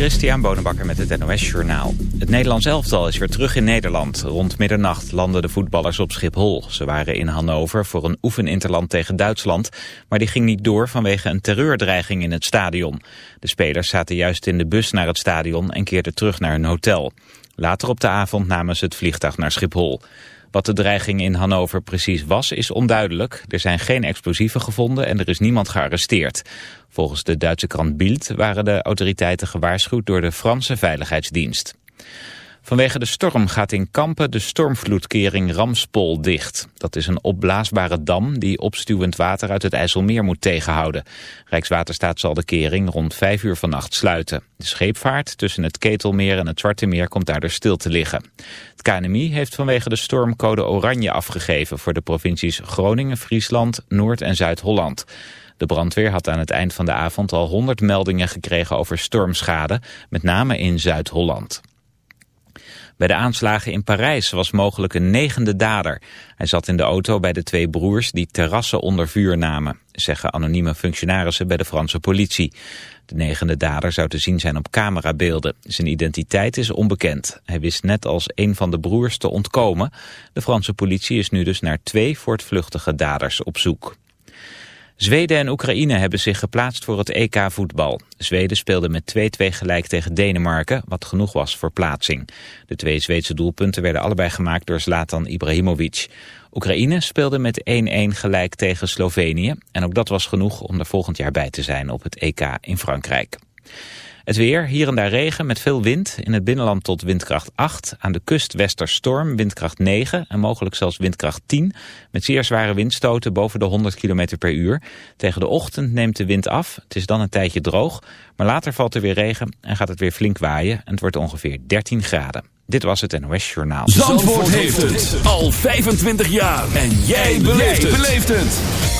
Christian Bonenbakker met het NOS Journaal. Het Nederlands elftal is weer terug in Nederland. Rond middernacht landden de voetballers op Schiphol. Ze waren in Hannover voor een oefeninterland tegen Duitsland... maar die ging niet door vanwege een terreurdreiging in het stadion. De spelers zaten juist in de bus naar het stadion en keerden terug naar hun hotel. Later op de avond namen ze het vliegtuig naar Schiphol. Wat de dreiging in Hannover precies was, is onduidelijk. Er zijn geen explosieven gevonden en er is niemand gearresteerd. Volgens de Duitse krant Bild waren de autoriteiten gewaarschuwd door de Franse Veiligheidsdienst. Vanwege de storm gaat in Kampen de stormvloedkering Ramspol dicht. Dat is een opblaasbare dam die opstuwend water uit het IJsselmeer moet tegenhouden. Rijkswaterstaat zal de kering rond 5 uur vannacht sluiten. De scheepvaart tussen het Ketelmeer en het Zwarte Meer komt daardoor stil te liggen. Het KNMI heeft vanwege de storm code oranje afgegeven voor de provincies Groningen, Friesland, Noord- en Zuid-Holland. De brandweer had aan het eind van de avond al 100 meldingen gekregen over stormschade, met name in Zuid-Holland. Bij de aanslagen in Parijs was mogelijk een negende dader. Hij zat in de auto bij de twee broers die terrassen onder vuur namen, zeggen anonieme functionarissen bij de Franse politie. De negende dader zou te zien zijn op camerabeelden. Zijn identiteit is onbekend. Hij wist net als een van de broers te ontkomen. De Franse politie is nu dus naar twee voortvluchtige daders op zoek. Zweden en Oekraïne hebben zich geplaatst voor het EK-voetbal. Zweden speelde met 2-2 gelijk tegen Denemarken, wat genoeg was voor plaatsing. De twee Zweedse doelpunten werden allebei gemaakt door Zlatan Ibrahimovic. Oekraïne speelde met 1-1 gelijk tegen Slovenië. En ook dat was genoeg om er volgend jaar bij te zijn op het EK in Frankrijk. Het weer, hier en daar regen met veel wind. In het binnenland tot windkracht 8. Aan de kust westerstorm, windkracht 9 en mogelijk zelfs windkracht 10. Met zeer zware windstoten boven de 100 km per uur. Tegen de ochtend neemt de wind af. Het is dan een tijdje droog. Maar later valt er weer regen en gaat het weer flink waaien. En het wordt ongeveer 13 graden. Dit was het NOS Journaal. Zandvoort, heeft het al 25 jaar. En jij beleeft het.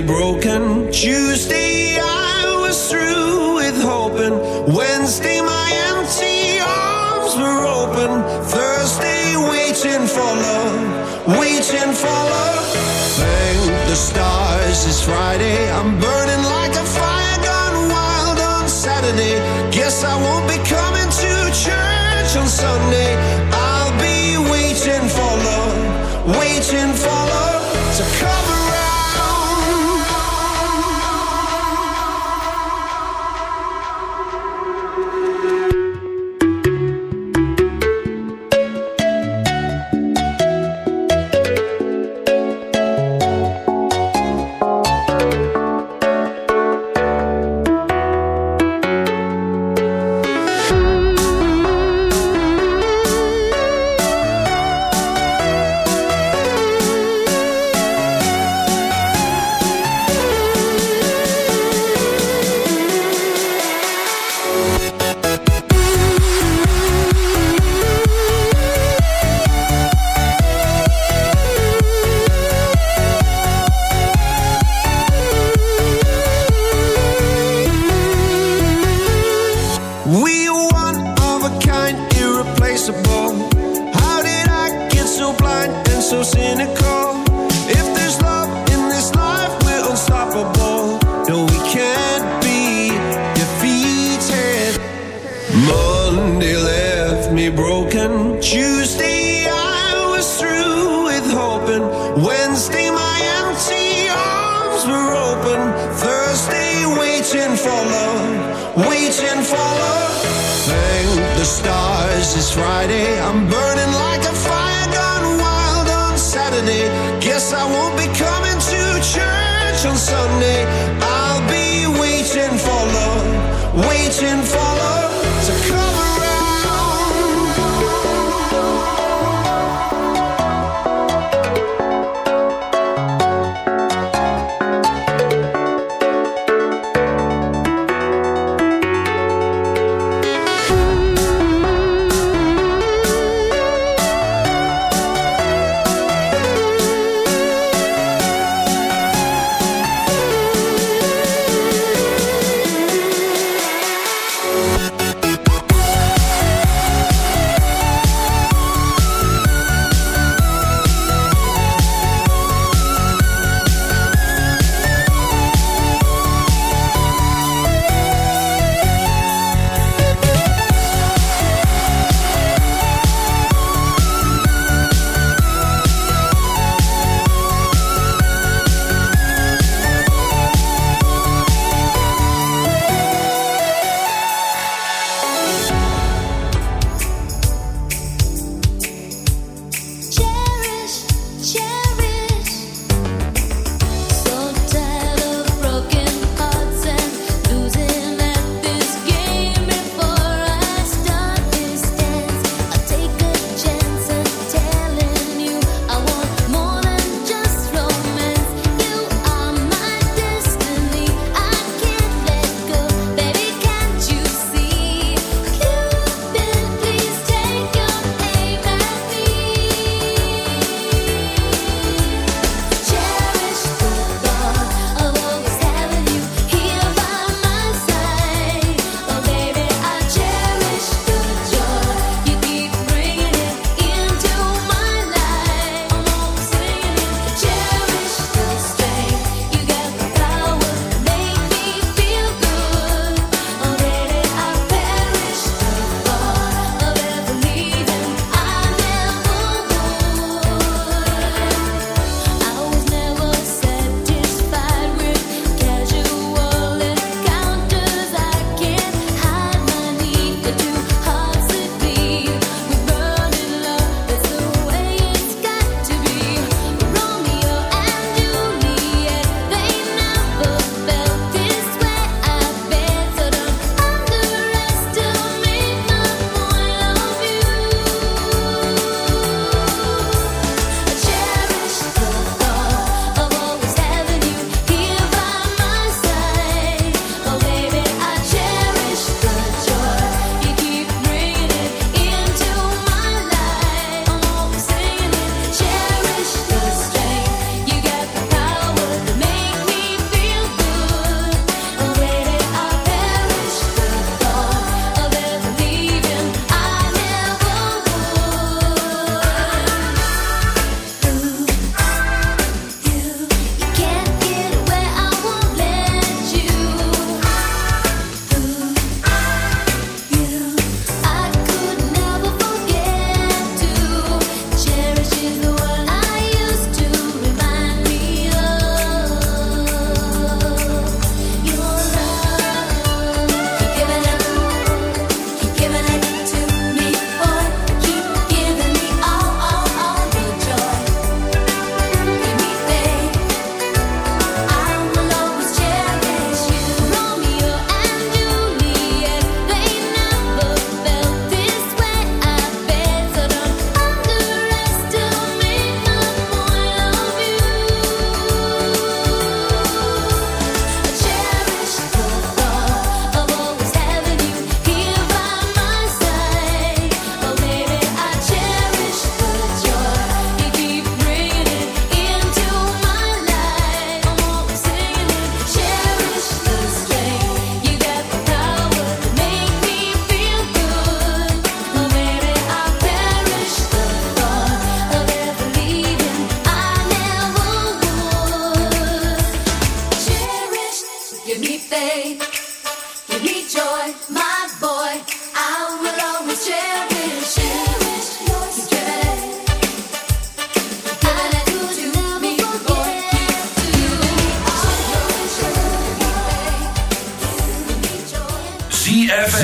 broken. Tuesday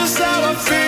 just how I feel.